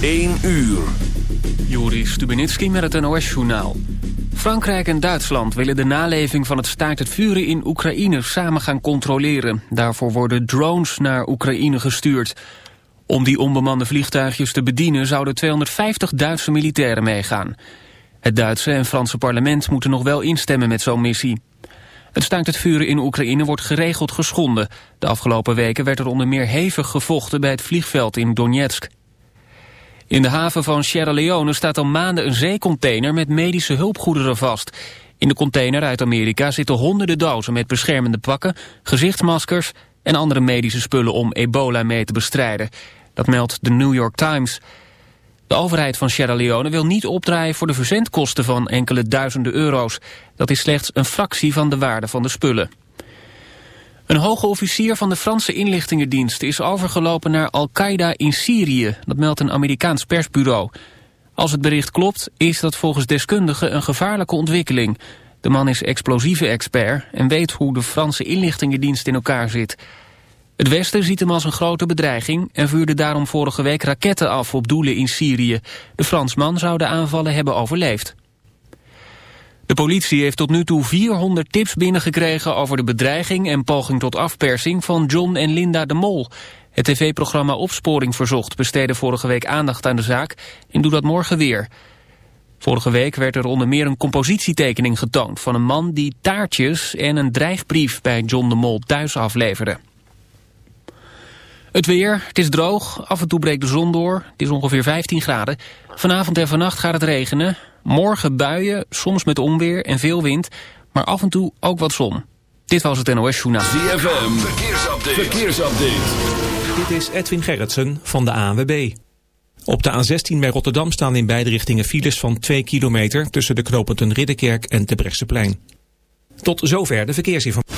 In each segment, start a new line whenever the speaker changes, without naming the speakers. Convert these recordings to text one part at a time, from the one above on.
1 uur.
Juri Stubenitski met het NOS-journaal. Frankrijk en Duitsland willen de naleving van het staakt het vuren in Oekraïne samen gaan controleren. Daarvoor worden drones naar Oekraïne gestuurd. Om die onbemande vliegtuigjes te bedienen zouden 250 Duitse militairen meegaan. Het Duitse en Franse parlement moeten nog wel instemmen met zo'n missie. Het staakt het vuren in Oekraïne wordt geregeld geschonden. De afgelopen weken werd er onder meer hevig gevochten bij het vliegveld in Donetsk. In de haven van Sierra Leone staat al maanden een zeecontainer met medische hulpgoederen vast. In de container uit Amerika zitten honderden dozen met beschermende pakken, gezichtsmaskers en andere medische spullen om ebola mee te bestrijden. Dat meldt de New York Times. De overheid van Sierra Leone wil niet opdraaien voor de verzendkosten van enkele duizenden euro's. Dat is slechts een fractie van de waarde van de spullen. Een hoge officier van de Franse inlichtingendienst is overgelopen naar Al-Qaeda in Syrië. Dat meldt een Amerikaans persbureau. Als het bericht klopt, is dat volgens deskundigen een gevaarlijke ontwikkeling. De man is explosieve expert en weet hoe de Franse inlichtingendienst in elkaar zit. Het Westen ziet hem als een grote bedreiging en vuurde daarom vorige week raketten af op doelen in Syrië. De Fransman zou de aanvallen hebben overleefd. De politie heeft tot nu toe 400 tips binnengekregen over de bedreiging en poging tot afpersing van John en Linda de Mol. Het tv-programma Opsporing Verzocht besteedde vorige week aandacht aan de zaak en doet dat morgen weer. Vorige week werd er onder meer een compositietekening getoond van een man die taartjes en een dreigbrief bij John de Mol thuis afleverde. Het weer, het is droog, af en toe breekt de zon door. Het is ongeveer 15 graden. Vanavond en vannacht gaat het regenen. Morgen buien, soms met onweer en veel wind. Maar af en toe ook wat zon. Dit was het NOS Journaal.
ZFM, verkeersupdate. verkeersupdate.
Dit is Edwin Gerritsen van de ANWB. Op de A16 bij Rotterdam staan in beide richtingen files van 2 kilometer... tussen de knooppunten Ridderkerk en Terbrechtseplein. Tot zover de verkeersinformatie.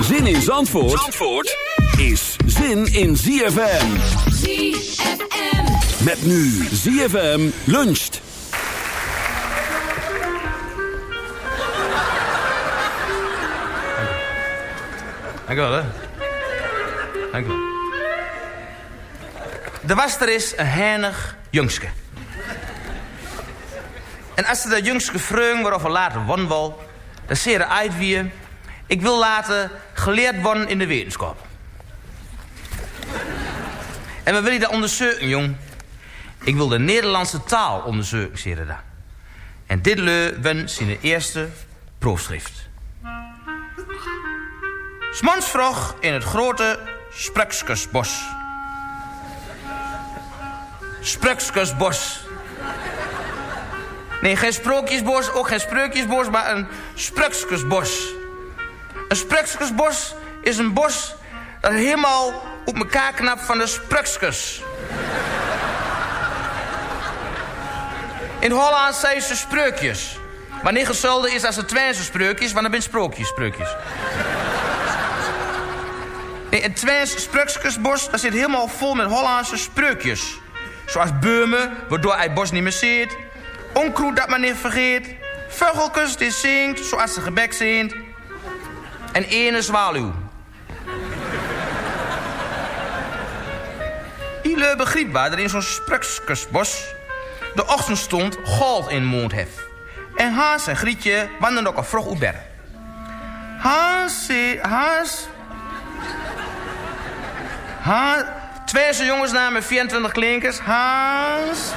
Zin in Zandvoort, Zandvoort is zin in ZFM.
ZFM.
Met nu ZFM luncht.
Dank u wel, hè. Dank u wel. Er was er eens een heinig jongske. En als ze dat jongske vreugde waarover later won wil... dan zeer uit wie... ik wil laten geleerd worden in de wetenschap. En we willen dat onderzoeken, jong. Ik wil de Nederlandse taal onderzoeken, zeer dat. En dit leu wen zijn eerste proefschrift. Smans vroeg in het grote Sprekskusbos. Sprekskusbos. Nee, geen sprookjesbos, ook geen spreukjesbos, maar een Sprekskusbos. Een Sprekskusbos is een bos dat helemaal op elkaar knapt van de Sprekskus. In Holland zijn ze spreukjes. Maar niet gezolden is als het Twijnse spreukjes, want dan ben je sprookjes, spreukjes. Nee, het Twents zit helemaal vol met Hollandse spreukjes. Zoals beumen, waardoor hij het bos niet meer ziet. Onkroet dat men niet vergeet. Vogelkus die zingt, zoals ze gebek zingt. En ene zwaluw. Ile begreep waar er in zo'n Sprukskusbos de ochtendstond goud in mond hef. En Haas en Grietje wandelden ook al vroeg op berg. Haas, eh, Haas... Haas... Twee zijn jongensnamen, 24 klinkers. Haas...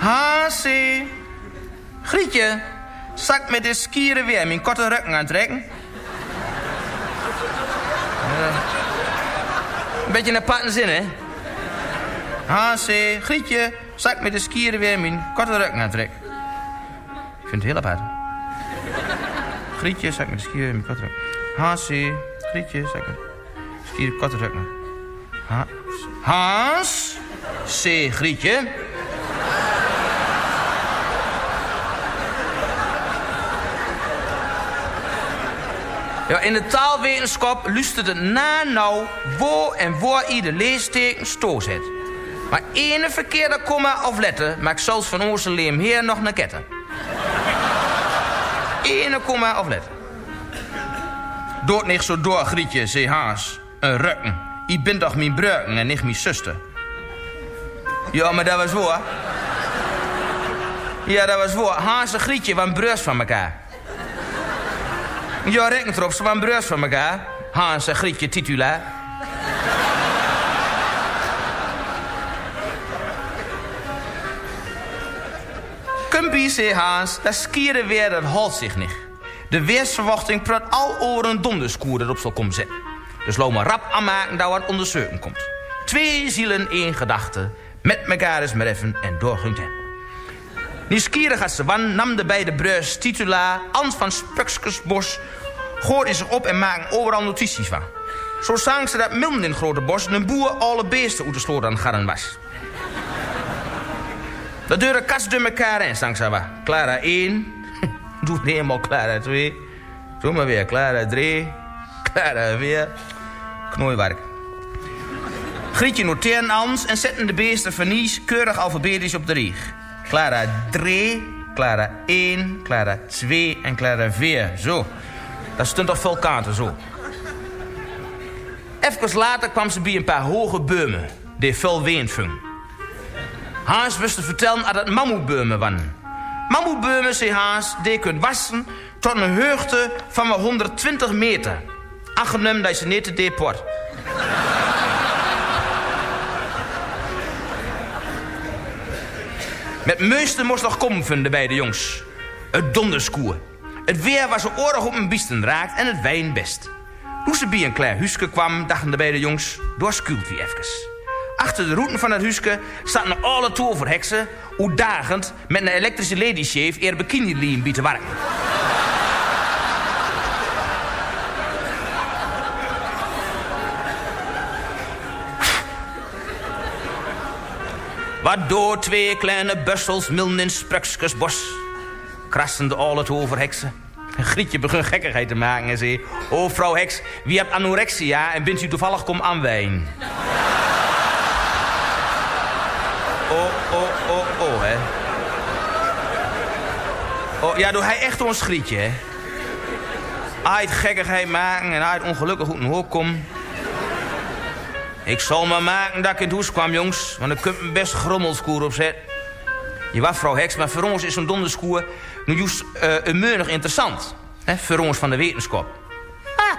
Haasie. Grietje, zak met de skieren weer mijn korte rukken aantrekken. Uh, een beetje een aparte zin, hè? Haasie, Grietje, zak met de skieren weer mijn korte rukken aantrekken. Ik vind het heel apart. Grietje, zak met de skieren mijn korte rukken. Haasie, Grietje, zak met de skieren korte rukken. Ha Haas, C, Grietje. Ja, in de taalwetenschap luistert het na nou waar en waar ieder leesteken stoorzet. Maar ene verkeerde komma of letter maakt zelfs van onze leem heer nog een ketten. Ene komma of letter. Dood niet zo door, Grietje, zei Haas. Een rukken. Ik ben toch mijn breuken en niet mijn zuster. Ja, maar dat was waar. Ja, dat was waar. Haas en Grietje waren breus van elkaar. Ja, reken erop, ze waren breus van elkaar. Hans en Grietje titulair. Kumpie, zei Hans, dat skieren weer, dat houdt zich niet. De weersverwachting praat al over een donderskoer erop zal komen zitten. Dus loop maar rap aanmaken dat wat onder zeuken komt. Twee zielen, één gedachte. Met elkaar is maar even en doorging het. Nieuwsgierig als ze wan nam de beide breus titulaar Ans van Spukskersbos... gooide zich op en maakte overal notities van. Zo zang ze dat Milden in grote bos... een boer alle beesten uit de sloot aan garren was. De deuren kast door elkaar en zang ze wat. Clara 1. Doe helemaal Clara 2. Doe maar weer Clara 3. Clara 4. Knooiwerk. Grietje noteren ans en zetten de beesten vernies keurig alfabetisch op de rieg. Clara 3, Clara 1, Clara 2 en Clara 4. Zo. Dat stond toch veel zo. Even later kwam ze bij een paar hoge beumen. Die veel wind. Haas wist te vertellen dat het mammoetbeumen waren. Mammoetbeumen, zei Haas, die kunt wassen tot een hoogte van maar 120 meter. Aangenomen dat ze niet te deport. Met meeste moest nog komen vinden bij de jongens. Het donderskoer. Het weer was zo oorlog op een biesten raakt en het wijn best. Toen ze bij een klein huisje kwam, dachten de beide jongens, doorskult wie even. Achter de roeten van het huisje zaten alle toverheksen, uitdagend met een elektrische ladyshave eer bikini-lien bij te werken. Waardoor twee kleine bussels milden in Sprukskesbos. Krassende al het overheksen. Grietje begon gekkigheid te maken en zei... Oh, vrouw Heks, wie hebt anorexia en bent u toevallig kom aan wijn? Oh, oh, oh, oh, hè. Oh, ja, doe hij echt ons Grietje, hè. Uit gekkigheid maken en uit ongelukkig hoe een hoop kom. Ik zal maar maken dat ik in het huis kwam, jongens. Want ik kunt me best grommelskoer opzetten. Je wat, vrouw Heks, maar voor ons is zo'n donderskoer... nu juist uh, een interessant. Hè, voor ons van de wetenschap. Ha,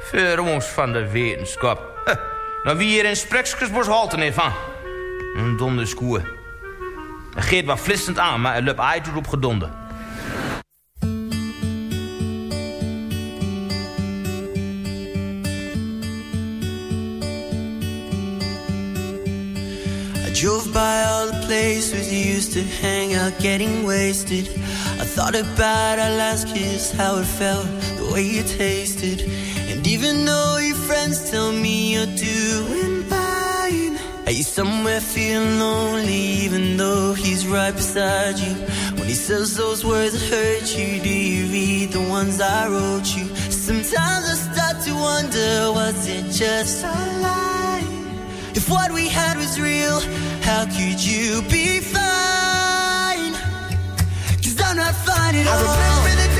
voor ons van de wetenschap. Huh. Nou, wie hier in Sprekskersbos halt er niet van? Een donderskoer. Hij geeft wat flissend aan, maar hij loopt uit op gedonder.
Drove by all the places you used to hang out, getting wasted. I thought about our last kiss, how it felt, the way it tasted. And even though your friends tell me you're doing fine, are you somewhere feeling lonely, even though he's right beside you? When he says those words that hurt you. Do you read the ones I wrote you? Sometimes I start to wonder, was it just a lie? If what we had was real, how could you be fine? Cause I'm not fine at all. Remember the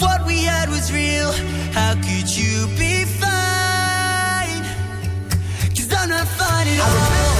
What we had was real, how could you be fine? Cause I'm not fine at all.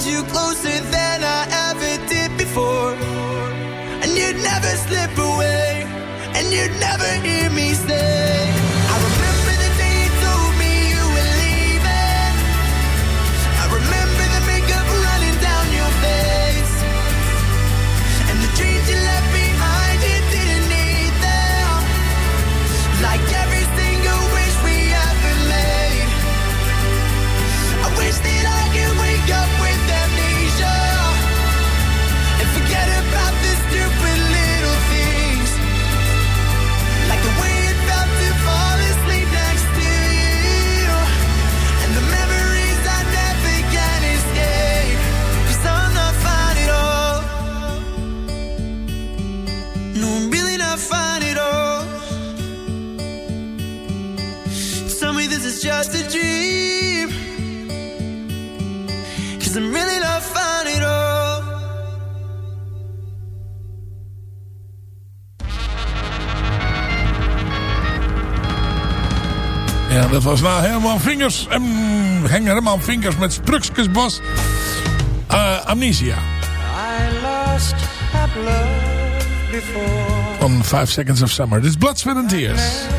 hold you closer than I ever did before. And you'd never slip away, and you'd never hear me say. Just a dream. Cause I'm really not fine at all.
Ja, dat was nou Herman Vingers. En Henk Herman Vingers met Sprukskusbos. Uh, Amnesia.
I lost love before.
Van 5 Seconds of Summer. Dit is Blood, Sweat and Tears.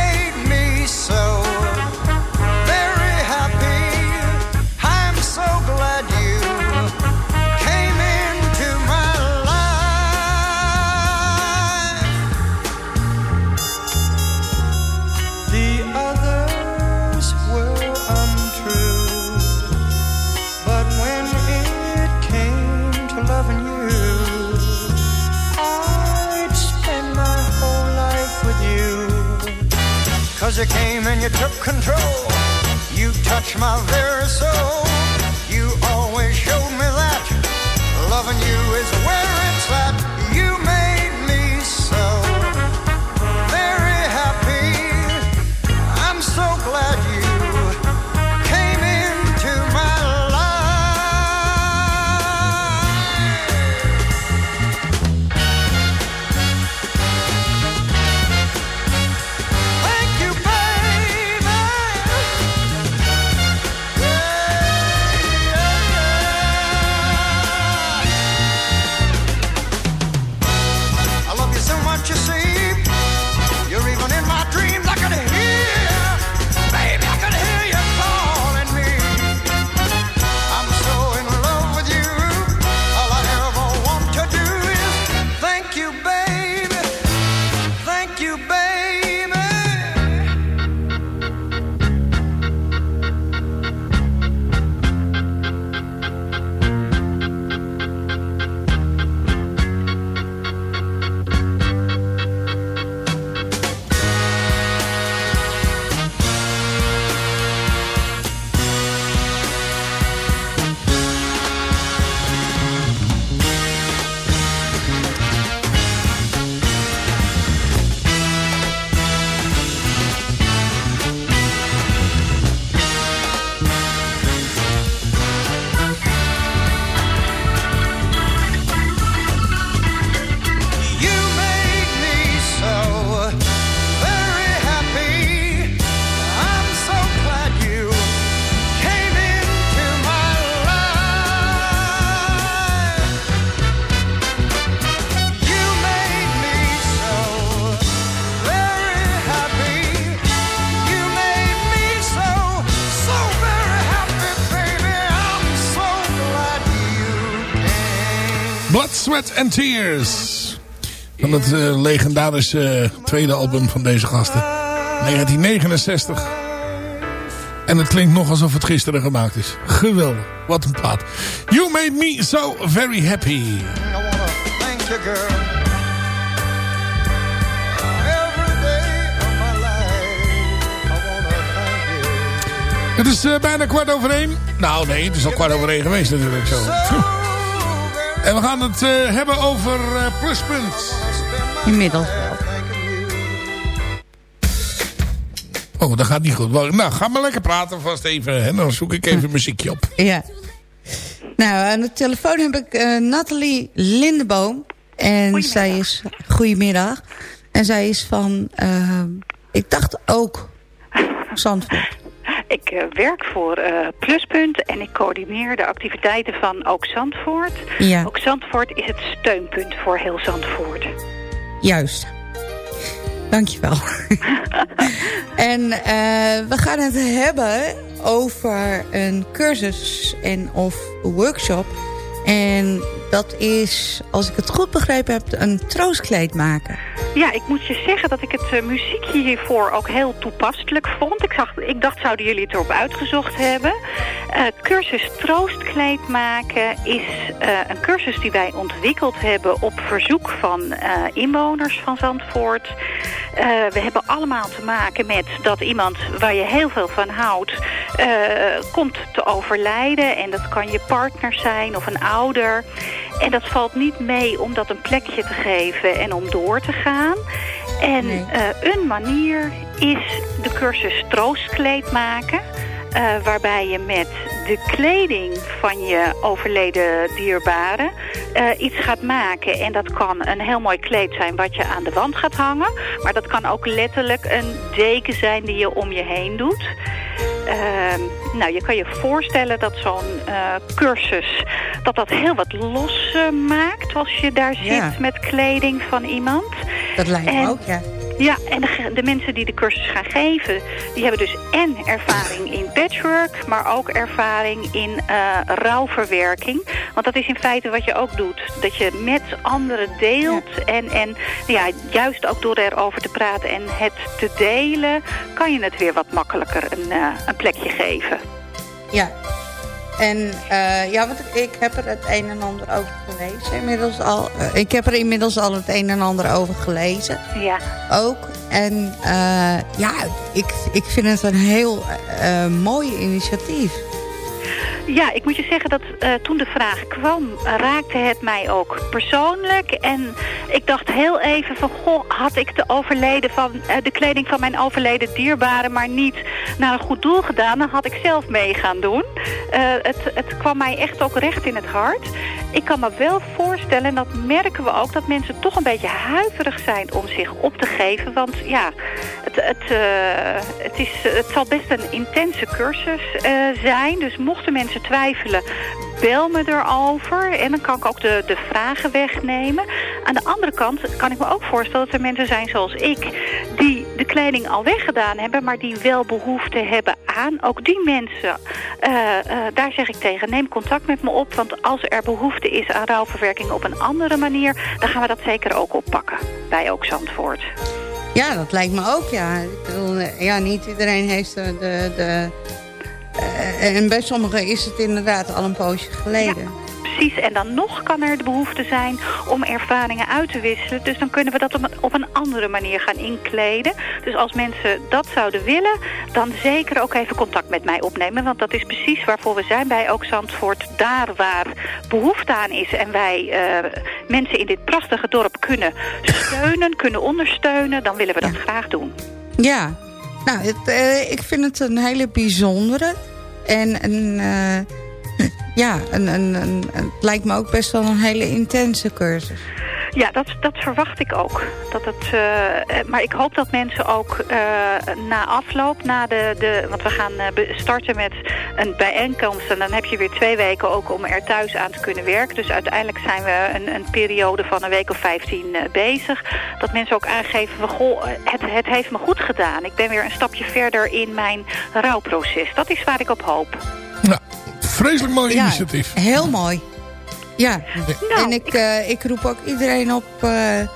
you came and you took control. You touched my very soul. You always showed me that loving you is where
Sweat and Tears. Van het eh, legendarische eh, tweede album van deze gasten. 1969. En het klinkt nog alsof het gisteren gemaakt is. Geweldig. Wat een plaat. You made me so very happy.
Thank you, girl. Every day of my life, I wanna thank you.
Het is eh, bijna kwart over één. Nou nee, het is al kwart over één geweest natuurlijk zo. En we gaan het eh, hebben over eh, Pluspunt.
Inmiddels.
Oh, dat gaat niet goed. Nou, ga maar lekker praten vast even. En dan zoek ik even muziekje op.
Ja. Nou, aan de telefoon heb ik eh, Nathalie Lindeboom. En zij is... Goedemiddag. En zij is van... ik dacht ook... Zandvoort.
Ik eh, werk voor eh, Pluspunt en ik coördineer de activiteiten van Ook Zandvoort.
Ja.
Ook Zandvoort is het steunpunt voor heel Zandvoort.
Juist. Dankjewel. en eh, we gaan het hebben over een cursus en of workshop. En dat is, als ik het goed begrepen heb, een troostkleed maken.
Ja, ik moet je zeggen dat ik het eh, muziekje hiervoor ook heel toepasselijk vond. Ik, zag, ik dacht, zouden jullie het erop uitgezocht hebben? Eh, cursus Troostkleed maken is eh, een cursus die wij ontwikkeld hebben op verzoek van inwoners van Zandvoort. We hebben allemaal te maken met dat iemand waar je heel veel van houdt komt te overlijden. En dat kan je partner zijn of een ouder. En dat valt niet mee om dat een plekje te geven en om door te gaan. En eh, een manier is de cursus Troostkleed maken. eh, waarbij je met de kleding van je overleden dierbare eh, iets gaat maken. En dat kan een heel mooi kleed zijn wat je aan de wand gaat hangen. Maar dat kan ook letterlijk een deken zijn die je om je heen doet. Ehm, nou, je kan je voorstellen dat zo'n cursus dat dat heel wat los eh, maakt als je daar zit
Ja.
met kleding van iemand.
Dat lijkt me ook, ja.
Ja, en de, de mensen die de cursus gaan geven, die hebben dus en ervaring in patchwork, maar ook ervaring in eh, rouwverwerking. Want dat is in feite wat je ook doet. Dat je met anderen deelt en, en ja, juist ook door erover te praten en het te delen, kan je het weer wat makkelijker een, eh, een plekje geven.
Ja. En eh, ja, want ik, heb er het een en ander over gelezen inmiddels al. Eh, ik heb er inmiddels al het een en ander over gelezen.
Ja.
Ook. En eh, ja, ik, ik vind het een heel mooi initiatief.
Ja, ik moet je zeggen dat eh, toen de vraag kwam, eh, raakte het mij ook persoonlijk. En ik dacht heel even van, goh, had ik de, overleden van, eh, de kleding van mijn overleden dierbare maar niet naar een goed doel gedaan, dan had ik zelf mee gaan doen. Het, het kwam mij echt ook recht in het hart. Ik kan me wel voorstellen, en dat merken we ook, dat mensen toch een beetje huiverig zijn om zich op te geven. Want ja, het, het, het, is, het zal best een intense cursus zijn. Dus mochten mensen twijfelen, bel me erover. En dan kan ik ook de, de vragen wegnemen. Aan de andere kant kan ik me ook voorstellen dat er mensen zijn zoals ik... die de kleding al weggedaan hebben, maar die wel behoefte hebben aan. Ook die mensen, eh, eh, daar zeg ik tegen, neem contact met me op. Want als er behoefte is aan rouwverwerking op een andere manier... dan gaan we dat zeker ook oppakken bij Ook Zandvoort.
Ja, dat lijkt me ook, ja. Eh, ja, niet iedereen heeft de... de, en bij sommigen is het inderdaad al een poosje geleden.
Precies, en dan nog kan er de behoefte zijn om ervaringen uit te wisselen. Dus dan kunnen we dat op een, op een andere manier gaan inkleden. Dus als mensen dat zouden willen, dan zeker ook even contact met mij opnemen. Want dat is precies waarvoor we zijn bij Ook Zandvoort. Daar waar behoefte aan is en wij eh, mensen in dit prachtige dorp kunnen steunen, kunnen ondersteunen, dan willen we dat graag doen.
Ja, nou, eh, ik vind het een hele bijzondere. En een, eh, ja, een, een, een, het lijkt me ook best wel een hele intense cursus.
Ja, dat, dat verwacht ik ook. Dat het, eh, eh, maar ik hoop dat mensen ook eh, na afloop, na de, de, want we gaan eh, starten met een bijeenkomst. En dan heb je weer twee weken ook om er thuis aan te kunnen werken. Dus uiteindelijk zijn we een, een periode van een week of 15 eh, bezig. Dat mensen ook aangeven van, goh, het, het heeft me goed gedaan. Ik ben weer een stapje verder in mijn rouwproces. Dat is waar ik op hoop.
Vreselijk mooi initiatief.
Heel mooi. Ja, en ik, eh, ik roep ook iedereen op eh, eh,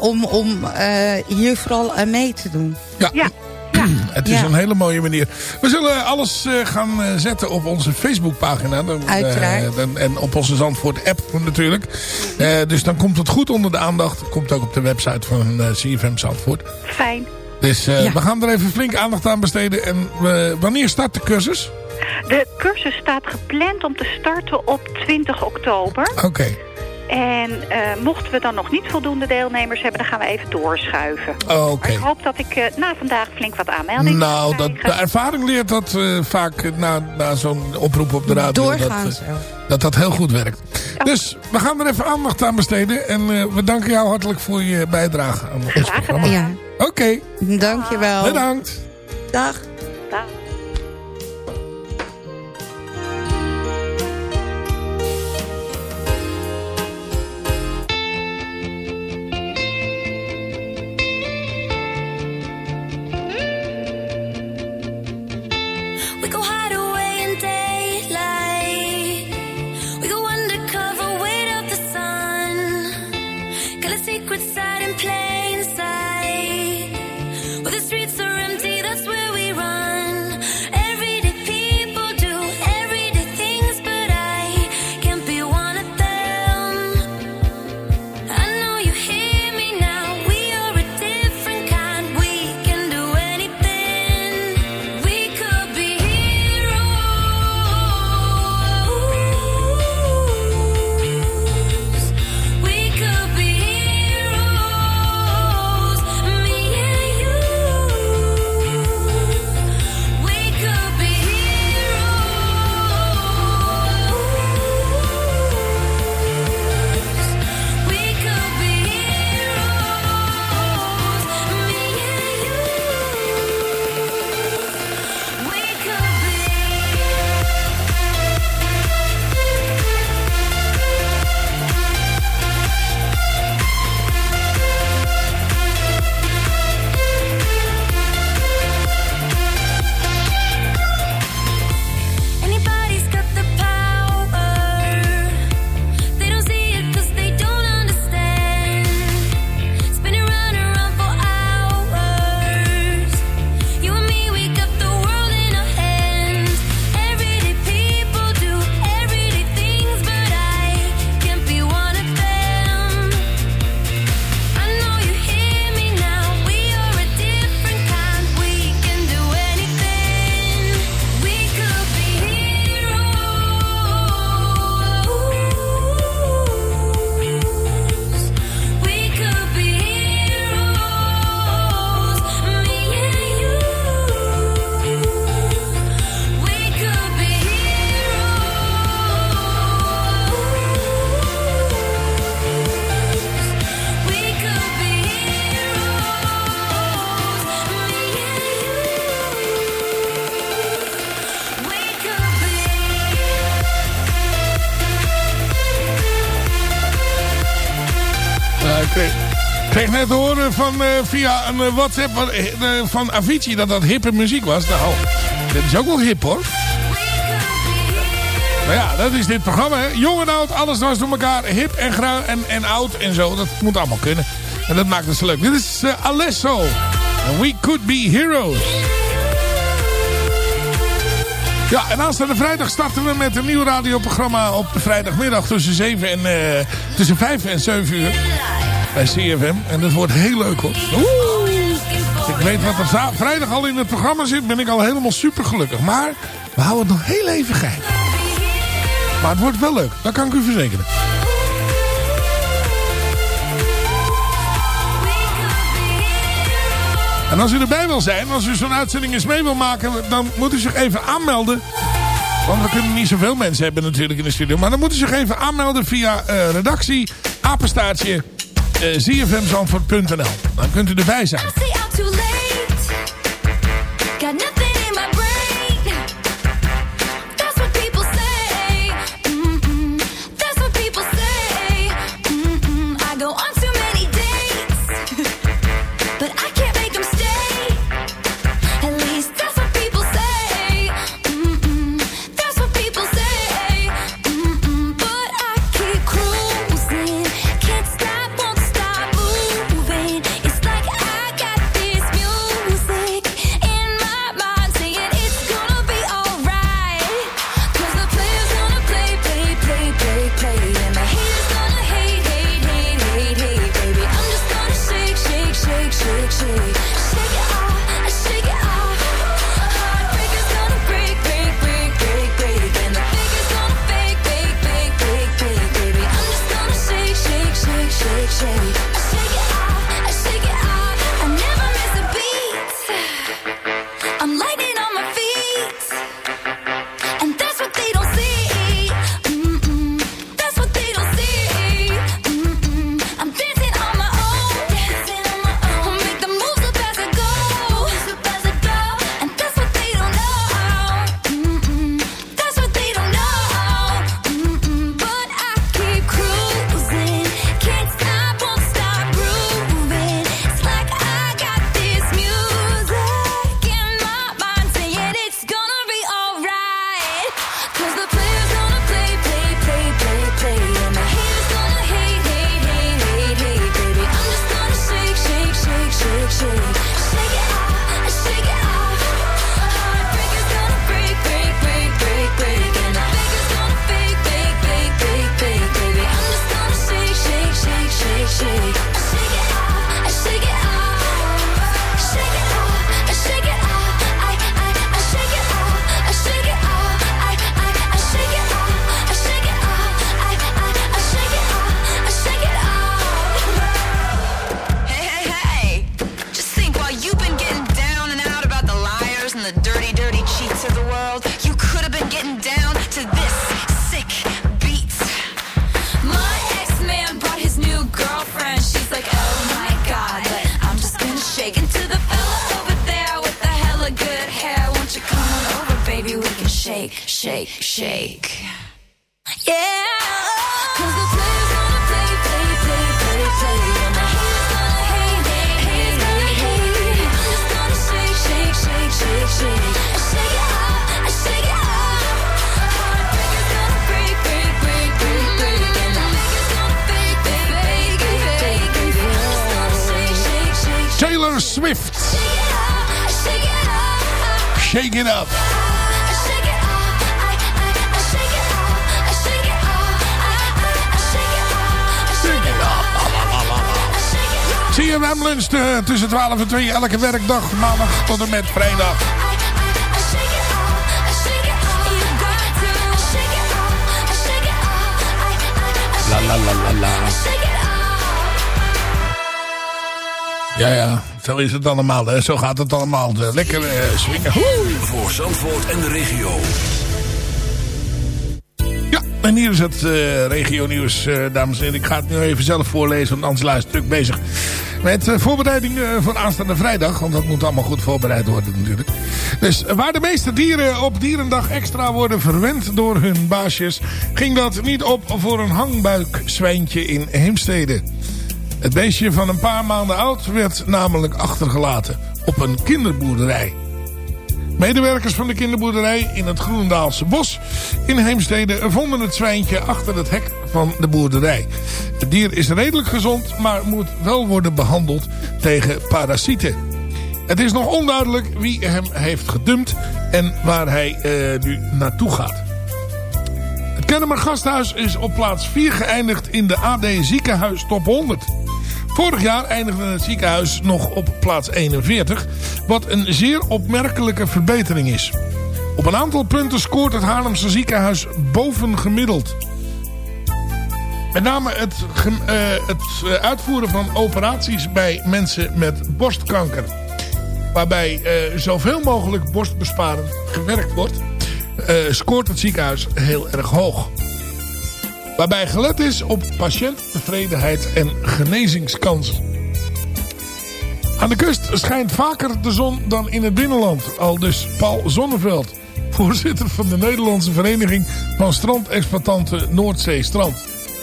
om, om eh, hier vooral aan mee te doen.
Ja. Het is
Ja.
een hele mooie manier. We zullen alles eh, gaan zetten op onze Facebookpagina. Dan, eh,
Uiteraard.
dan- en op onze Zandvoort app natuurlijk. Eh, dus dan komt het goed onder de aandacht. Komt ook op de website van CFM Zandvoort.
Fijn.
Dus eh,
Ja.
we gaan er even flink aandacht aan besteden. En eh, wanneer start de cursus?
De cursus staat gepland om te starten op 20 oktober.
Oké.
En eh, mochten we dan nog niet voldoende deelnemers hebben, dan gaan we even doorschuiven.
Oké.
Maar ik hoop dat ik eh, na vandaag flink wat aanmeldingen
Nou, dat, de ervaring leert dat eh, vaak na, na zo'n oproep op de radio.
Doorgaan
dat, dat dat heel goed werkt. Dus we gaan er even aandacht aan besteden. En eh, we danken jou hartelijk voor je bijdrage aan ons programma.
Ja.
Oké.
Dankjewel.
Bedankt.
Dag.
Dag.
Eh, via een eh, WhatsApp van, eh, van Avicii dat dat hippe muziek was. Nou, dat is ook wel hip hoor. Maar ja, dat is dit programma. Jong en oud, alles was door elkaar. Hip en, gra en, en oud en zo. Dat moet allemaal kunnen. En dat maakt het zo leuk. Dit is eh, Alesso. We Could Be Heroes. Ja, en aanstaande vrijdag starten we met een nieuw radioprogramma op vrijdagmiddag tussen, 7 en, tussen 5 en 7 uur. Bij CFM. En dat wordt heel leuk hoor. Oeh. Ik weet wat er vrijdag al in het programma zit, ben ik al helemaal super gelukkig. Maar we houden het nog heel even geheim. Maar het wordt wel leuk, dat kan ik u verzekeren. En als u erbij wil zijn, als u zo'n uitzending eens mee wil maken, dan moet u zich even aanmelden. Want we kunnen niet zoveel mensen hebben natuurlijk in de studio. Maar dan moet u zich even aanmelden via eh, redactie, apenstaartje, zfmzandvoort.nl. Dan kunt u erbij zijn. Tussen 12 en 2 elke werkdag, maandag tot en met vrijdag. La la la la la. Ja, ja, zo is het allemaal. Hè. Zo gaat het allemaal. Eh, Lekker eh, swingen.
Voor Zandvoort en de regio.
Ja, en hier is het eh regio-nieuws, eh, dames en heren. Ik ga het nu even zelf voorlezen, want anders luister ik bezig met uh, voorbereidingen voor aanstaande vrijdag. Want dat moet allemaal goed voorbereid worden natuurlijk. Dus eh, waar de meeste dieren op Dierendag extra worden verwend door hun baasjes... ging dat niet op voor een hangbuikzwijntje in Heemstede. Het beestje van een paar maanden oud werd namelijk achtergelaten op een kinderboerderij. Medewerkers van de kinderboerderij in het Groendaalse bos in Heemstede vonden het zwijntje achter het hek van de boerderij. Het dier is redelijk gezond, maar moet wel worden behandeld tegen parasieten. Het is nog onduidelijk wie hem heeft gedumpt en waar hij eh, nu naartoe gaat. Het Kennemer Gasthuis is op plaats 4 geëindigd in de AD Ziekenhuis Top 100. Vorig jaar eindigde het ziekenhuis nog op plaats 41, wat een zeer opmerkelijke verbetering is. Op een aantal punten scoort het Haarlemse ziekenhuis bovengemiddeld. Met name het, eh, het eh, uitvoeren van operaties bij mensen met borstkanker. Waarbij eh, zoveel mogelijk borstbesparend gewerkt wordt, scoort het ziekenhuis heel erg hoog. Waarbij gelet is op patiënttevredenheid en genezingskansen. Aan de kust schijnt vaker de zon dan in het binnenland. Al dus Paul Zonneveld, voorzitter van de Nederlandse Vereniging van Strandexploitanten Noordzee Strand.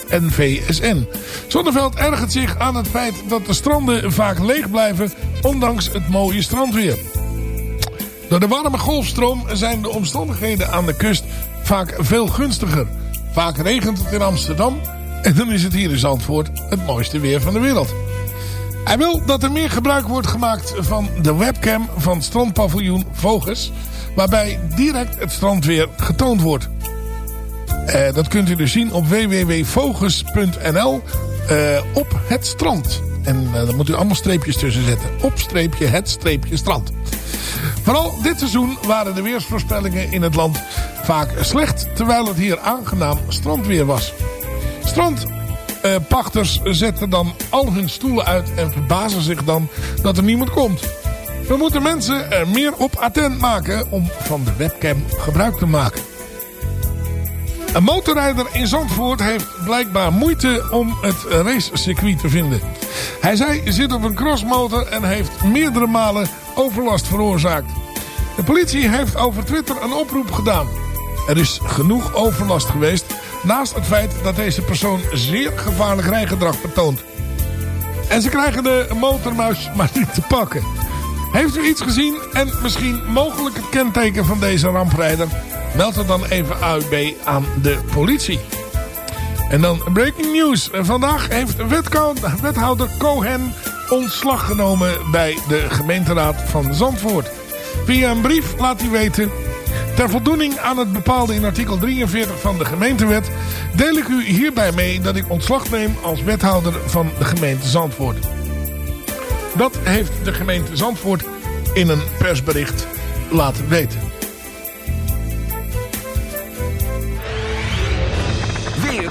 NVSN. Zonneveld ergert zich aan het feit dat de stranden vaak leeg blijven, ondanks het mooie strandweer. Door de warme golfstroom zijn de omstandigheden aan de kust vaak veel gunstiger. Vaak regent het in Amsterdam en dan is het hier in Zandvoort het mooiste weer van de wereld. Hij wil dat er meer gebruik wordt gemaakt van de webcam van strandpaviljoen Vogels, waarbij direct het strandweer getoond wordt. Eh, dat kunt u dus zien op www.vogels.nl eh, op het strand. En eh, daar moet u allemaal streepjes tussen zetten. Op streepje het streepje strand. Vooral dit seizoen waren de weersvoorspellingen in het land vaak slecht, terwijl het hier aangenaam strandweer was. Strandpachters zetten dan al hun stoelen uit en verbazen zich dan dat er niemand komt. We moeten mensen er meer op attent maken om van de webcam gebruik te maken. Een motorrijder in Zandvoort heeft blijkbaar moeite om het racecircuit te vinden. Hij zei zit op een crossmotor en heeft meerdere malen overlast veroorzaakt. De politie heeft over Twitter een oproep gedaan. Er is genoeg overlast geweest, naast het feit dat deze persoon zeer gevaarlijk rijgedrag vertoont. En ze krijgen de motormuis maar niet te pakken. Heeft u iets gezien en misschien mogelijk het kenteken van deze ramprijder? Meld het dan even AUB aan de politie. En dan breaking news. Vandaag heeft wethouder Cohen ontslag genomen bij de gemeenteraad van Zandvoort. Via een brief laat hij weten... Ter voldoening aan het bepaalde in artikel 43 van de gemeentewet... deel ik u hierbij mee dat ik ontslag neem als wethouder van de gemeente Zandvoort. Dat heeft de gemeente Zandvoort in een persbericht laten weten.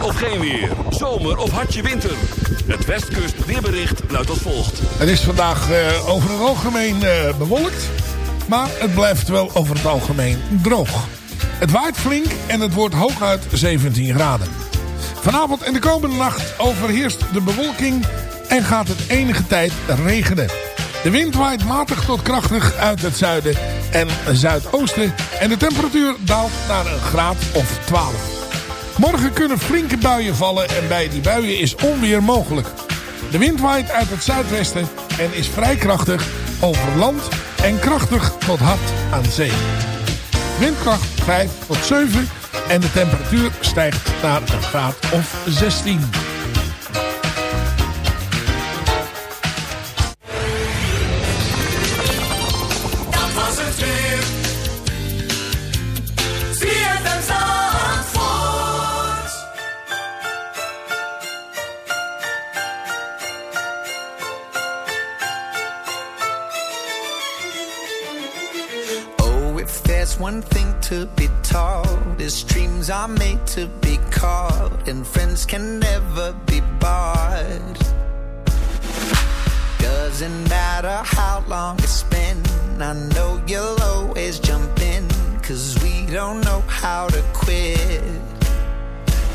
Of geen weer. Zomer of hartje winter. Het Westkust weerbericht luidt als volgt.
Het is vandaag eh, over het algemeen eh, bewolkt. Maar het blijft wel over het algemeen droog. Het waait flink en het wordt hooguit 17 graden. Vanavond en de komende nacht overheerst de bewolking en gaat het enige tijd regenen. De wind waait matig tot krachtig uit het zuiden en zuidoosten en de temperatuur daalt naar een graad of 12. Morgen kunnen flinke buien vallen en bij die buien is onweer mogelijk. De wind waait uit het zuidwesten en is vrij krachtig over land en krachtig tot hard aan zee. Windkracht 5 tot 7 en de temperatuur stijgt naar een graad of 16.
And friends can never be bought. Doesn't matter how long it's been, I know you'll always jump in, cause we don't know how to quit.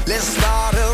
Let's start a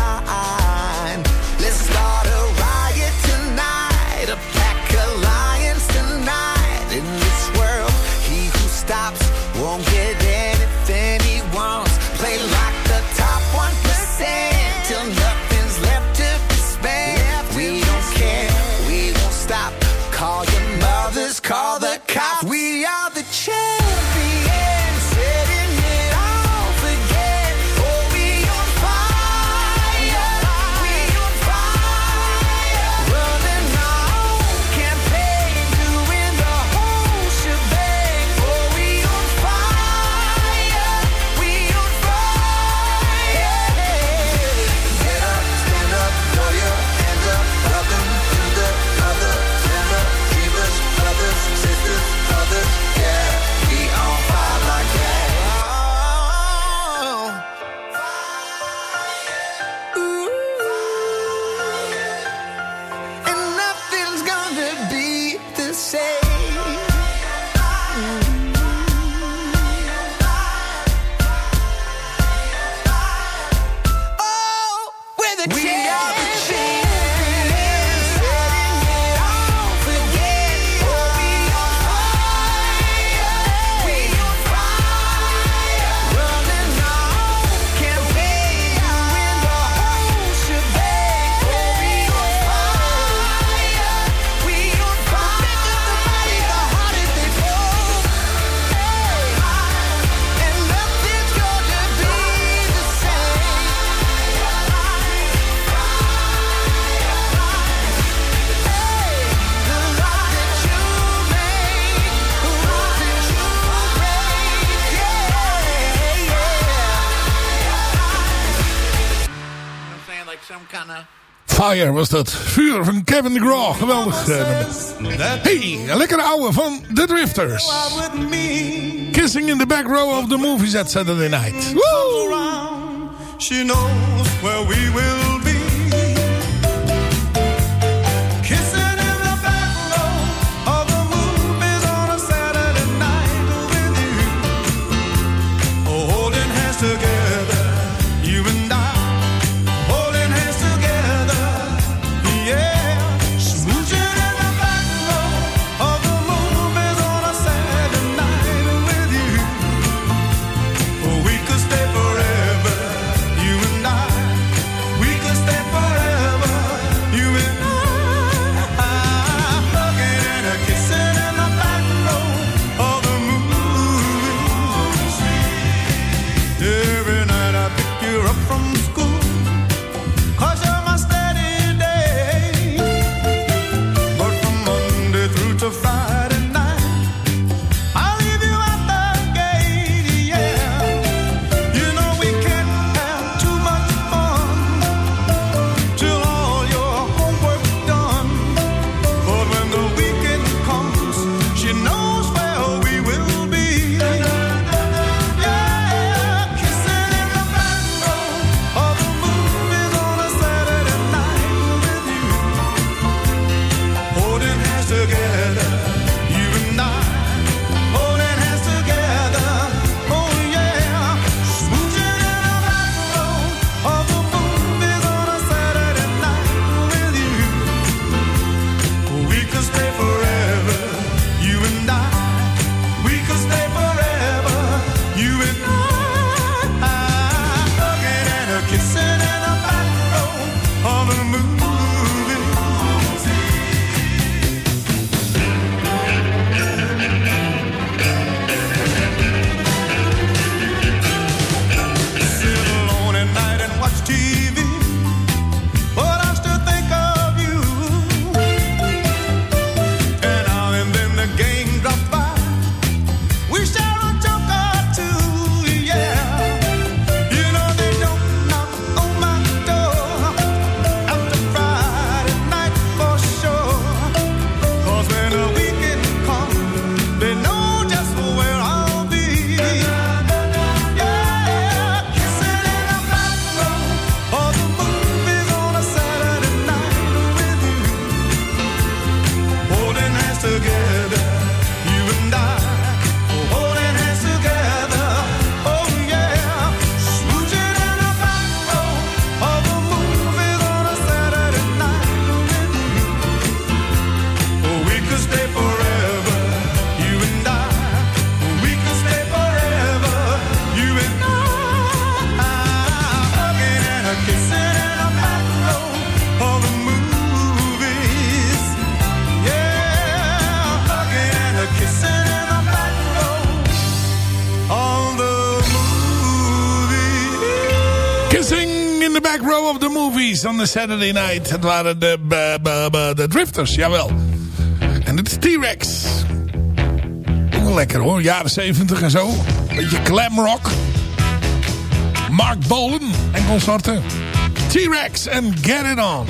Was dat. Vuur van Kevin DeGraw. Geweldig eh. Hey, een lekkere ouwe van The Drifters. Kissing in the back row of the movies at Saturday night. Woo!
She knows where we will Movies on
the Saturday Night.
Het waren de, de, Drifters, jawel. En het is T-Rex. Lekker hoor, jaren 70 en zo. Beetje glam rock. Mark Bolen en consorten. T-Rex en Get It On.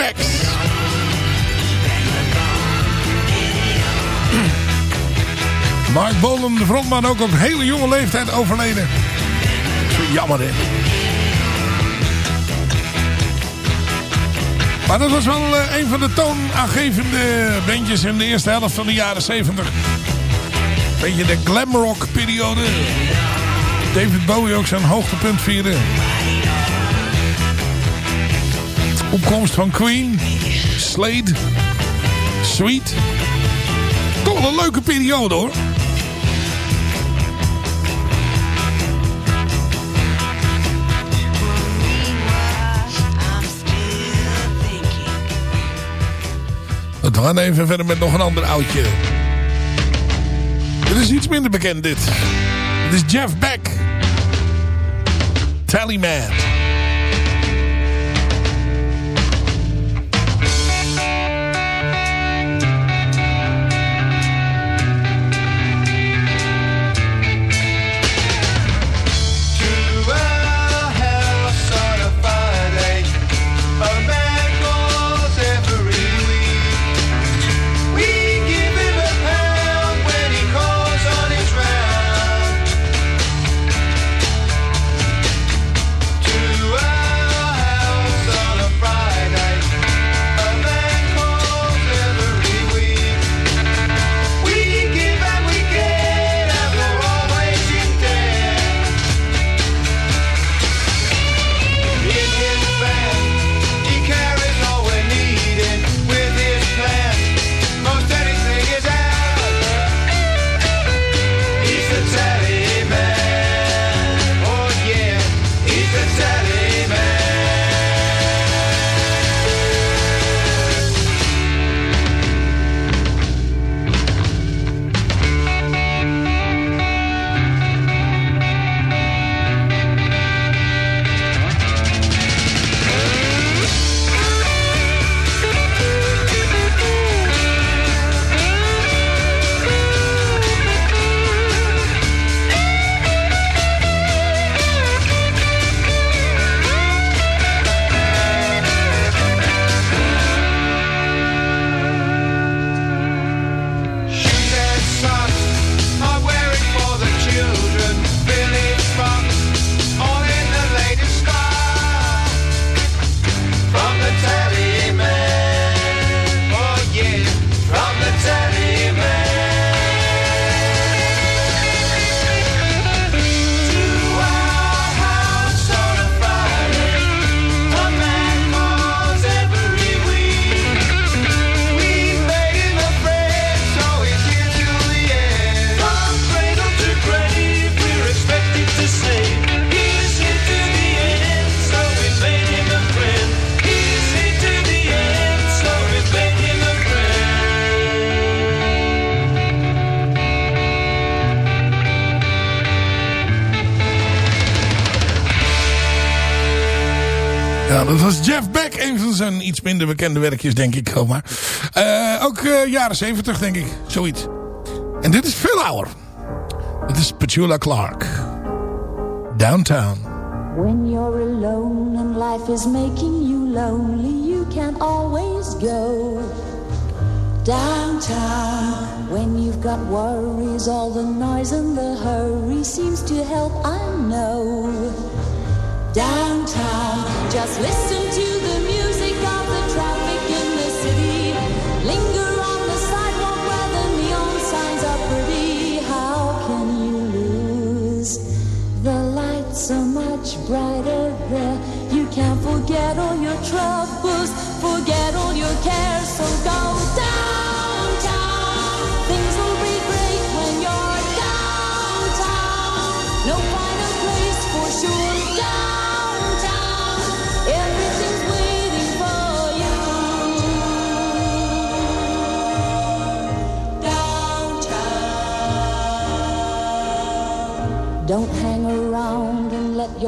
Mark Bolan, de frontman, ook op hele jonge leeftijd overleden. Jammer. Maar dat was wel eh, een van de toonaangevende bandjes in de eerste helft van de jaren 70. Beetje de glamrock periode. David Bowie ook zijn hoogtepunt vierde. Opkomst van Queen, Slade, Sweet. Toch een leuke periode hoor. We gaan even verder met nog een ander oudje. Dit is iets minder bekend dit. Dit is Jeff Beck. Tallyman. Minder bekende werkjes, denk ik. Maar. Eh, ook eh, jaren 70, denk ik. Zoiets. En dit is veel ouder. Dit is Petula Clark. Downtown.
When you're alone and life is making you lonely, you can always go downtown. When you've got worries, all the noise and the hurry seems to help, I know. Downtown, just listen to the music brighter there. You can't forget all your troubles,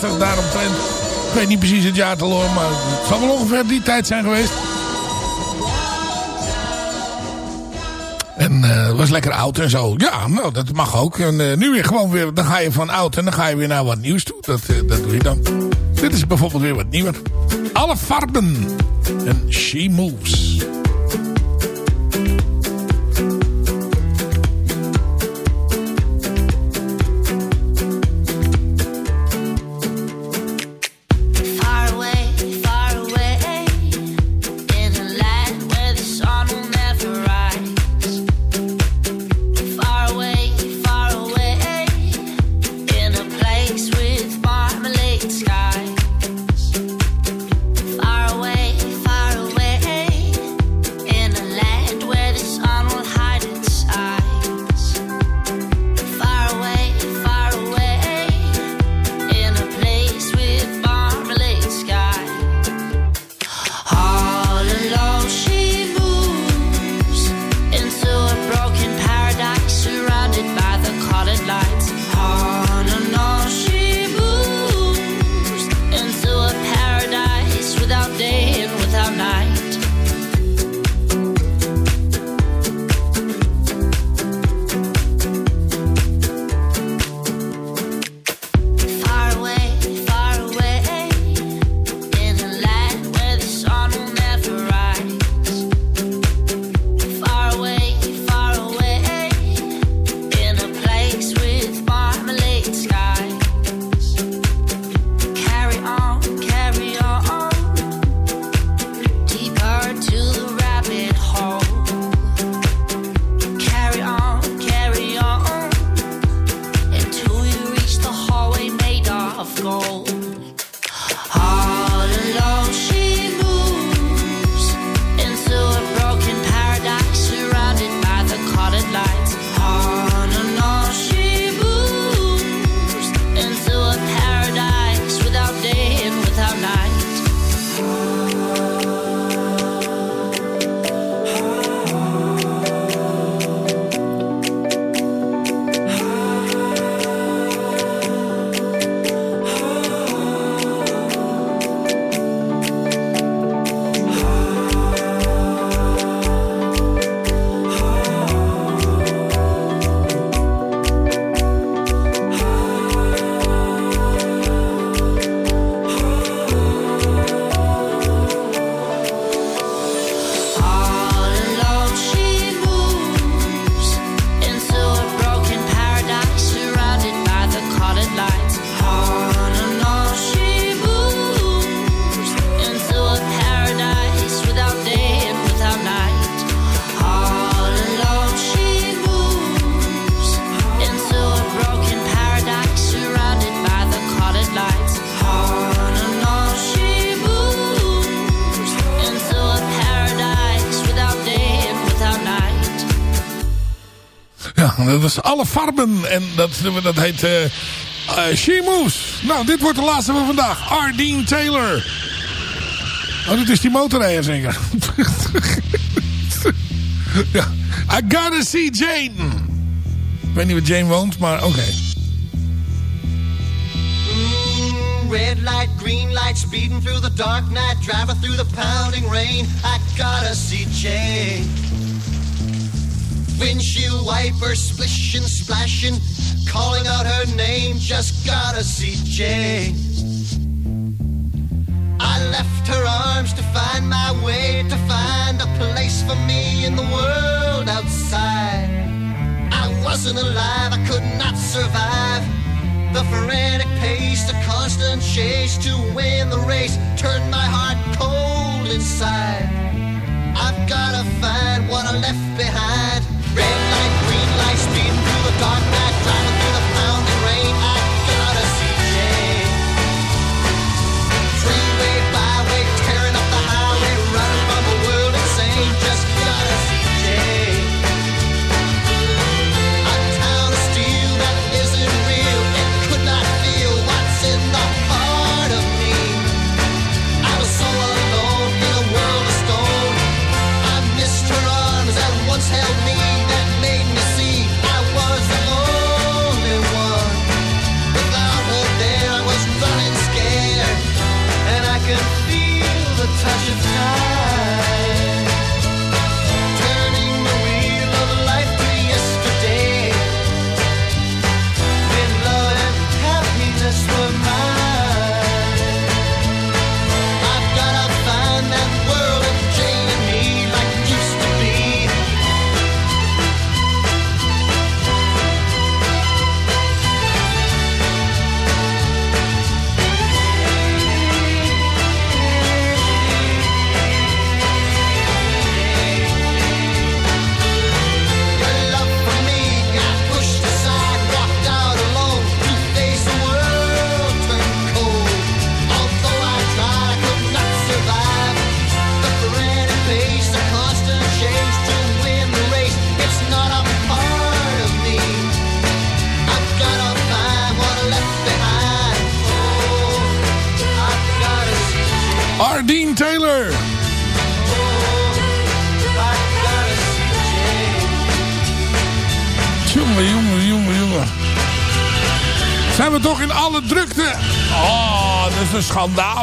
1963, daaromtrent. Ik weet niet precies het jaartal hoor, maar het zal wel ongeveer die tijd zijn geweest. En eh, het was lekker oud en zo. Ja, nou, dat mag ook. En eh, nu weer gewoon weer, dan ga je van oud en dan ga je weer naar wat nieuws toe. Dat, eh, dat doe je dan. Dit is bijvoorbeeld weer wat nieuwer. Alle farben. En She Moves. Dat alle farben. En dat, dat heet eh, eh, She Moves. Nou, dit wordt de laatste van vandaag. Ardeen Taylor. Oh, dit is die motorrijder zeker. ja. I gotta see Jane. Ik weet niet waar Jane woont, maar oké.
Red light, green light, speeding through the dark night, driving through the pounding rain. I gotta see Jane. Windshield wipers splishing, splashing, calling out her name. Just gotta see Jane. I left her arms to find my way, to find a place for me in the world outside. I wasn't alive, I could not survive. The frantic pace, the constant chase to win the race turned my heart cold inside. I've gotta find what I left behind. Red light, green light, through the dark night, through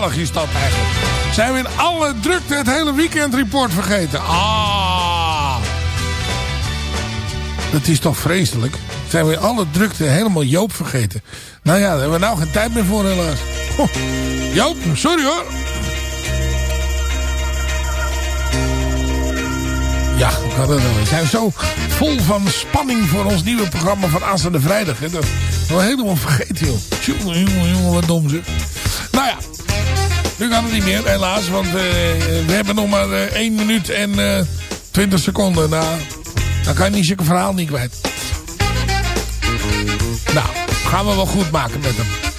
is dat eigenlijk. Zijn we in alle drukte het hele weekendreport vergeten. Ah. Dat is toch vreselijk. Zijn we in alle drukte helemaal Joop vergeten. Nou ja, daar hebben we nou geen tijd meer voor helaas. Joop, sorry hoor. Ja, hoe kan dat nou? We zijn zo vol van spanning voor ons nieuwe programma van aanstaande vrijdag. Hè? Dat we helemaal vergeten, joh. Jongen, jongen, wat dom zeg. Nou ja, nu kan het niet meer, helaas. Want eh, we hebben nog maar eh, 1 minuut en eh 20 seconden. Nou, dan kan je niet zulke verhaal niet kwijt. Nou, gaan we wel goed maken met hem.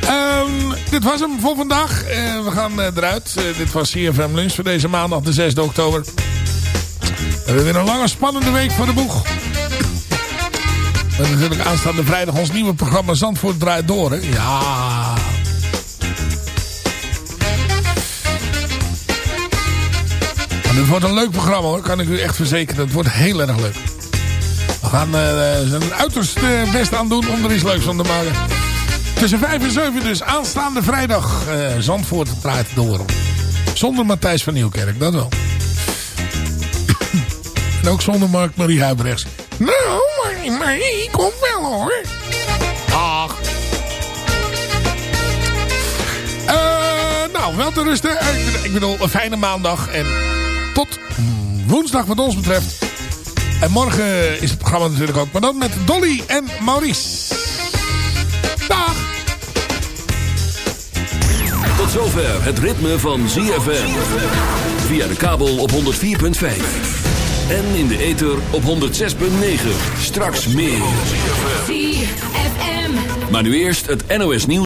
Ehm, dit was hem voor vandaag. Eh, we gaan eh, eruit. Eh, dit was CFM Lunch voor deze maandag, de 6e oktober. We hebben weer een lange spannende week voor de boeg. En natuurlijk aanstaande vrijdag ons nieuwe programma Zandvoort draait door. Hè? Ja. Dit wordt een leuk programma hoor, kan ik u echt verzekeren. Het wordt heel erg leuk. We gaan er zijn uiterst best aan doen om er iets leuks van te maken. Tussen 5 en 7 dus aanstaande vrijdag. eh, Zandvoort draait door. Zonder Matthijs van Nieuwkerk, dat wel. en ook zonder Mark Marie Huibrechts. Nou, Marie, Marie, komt wel hoor. Ach. Nou, wel te rusten. Ik Ik bedoel, een fijne maandag. En tot woensdag wat ons betreft. En morgen is het programma natuurlijk ook. Maar dan met Dolly en Maurice. Dag.
Tot zover het ritme van ZFM. Via de kabel op 104.5. En in de ether op 106.9. Straks meer.
ZFM.
Maar nu eerst het NOS nieuws.